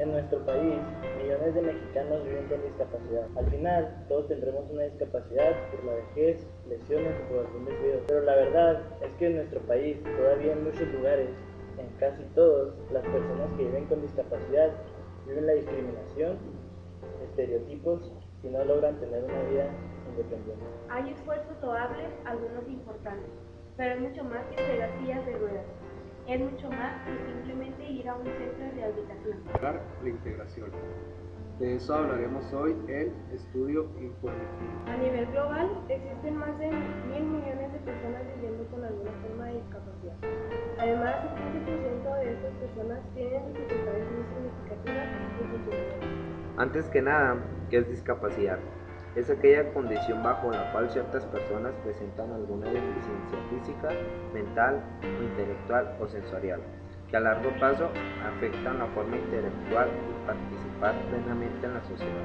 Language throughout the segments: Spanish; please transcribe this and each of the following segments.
En nuestro país, millones de mexicanos viven con discapacidad. Al final, todos tendremos una discapacidad por la vejez, lesiones o por algún descuido. Pero la verdad es que en nuestro país, todavía en muchos lugares, en casi todos, las personas que viven con discapacidad viven la discriminación, estereotipos y no logran tener una vida independiente. Hay esfuerzos loables, algunos importantes, pero es mucho más que sillas de ruedas es mucho más que a un centro de rehabilitación. La integración. De eso hablaremos hoy en Estudio Informativo. A nivel global, existen más de mil millones de personas viviendo con alguna forma de discapacidad. Además, el 15% de estas personas tienen dificultades muy significativas en su funcionamiento. Antes que nada, ¿qué es discapacidad? es aquella condición bajo la cual ciertas personas presentan alguna deficiencia física, mental, intelectual o sensorial, que a largo plazo afectan la forma intelectual y participar plenamente en la sociedad.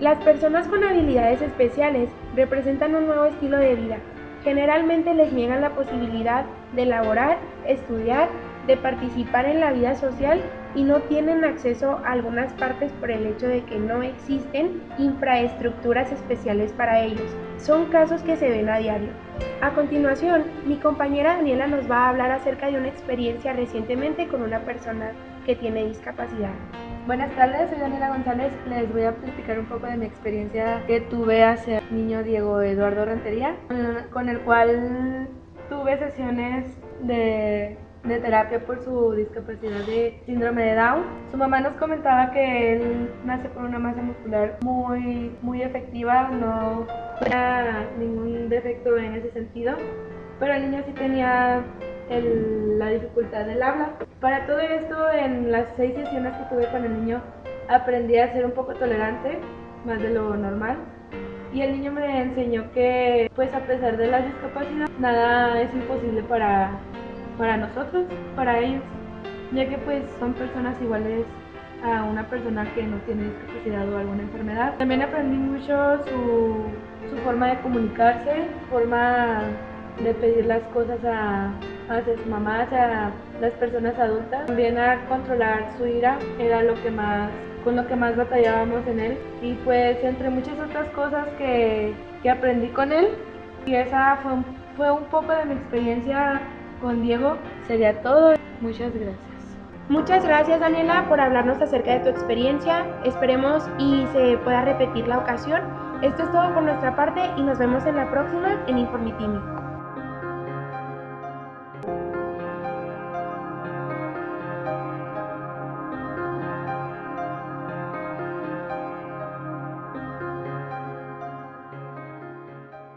Las personas con habilidades especiales representan un nuevo estilo de vida. Generalmente les niegan la posibilidad de laborar, estudiar, de participar en la vida social y no tienen acceso a algunas partes por el hecho de que no existen infraestructuras especiales para ellos. Son casos que se ven a diario. A continuación, mi compañera Daniela nos va a hablar acerca de una experiencia recientemente con una persona que tiene discapacidad. Buenas tardes, soy Daniela González. Les voy a platicar un poco de mi experiencia que tuve hacia el niño Diego Eduardo Rentería, con el cual tuve sesiones de de terapia por su discapacidad de síndrome de Down. Su mamá nos comentaba que él nace con una masa muscular muy, muy efectiva, no tenía ningún defecto en ese sentido, pero el niño sí tenía la dificultad del habla. Para todo esto, en las seis sesiones que tuve con el niño, aprendí a ser un poco tolerante, más de lo normal. Y el niño me enseñó que, pues a pesar de la discapacidad, nada es imposible para para nosotros, para ellos, ya que pues son personas iguales a una persona que no tiene discapacidad o alguna enfermedad. También aprendí mucho su, su forma de comunicarse, forma de pedir las cosas a, a sus mamás, a las personas adultas. También a controlar su ira era lo que más con lo que más batallábamos en él. Y pues entre muchas otras cosas que, que aprendí con él, y esa fue, fue un poco de mi experiencia con Diego sería todo. Muchas gracias. Muchas gracias Daniela por hablarnos acerca de tu experiencia. Esperemos y se pueda repetir la ocasión. Esto es todo por nuestra parte y nos vemos en la próxima en Informitimi.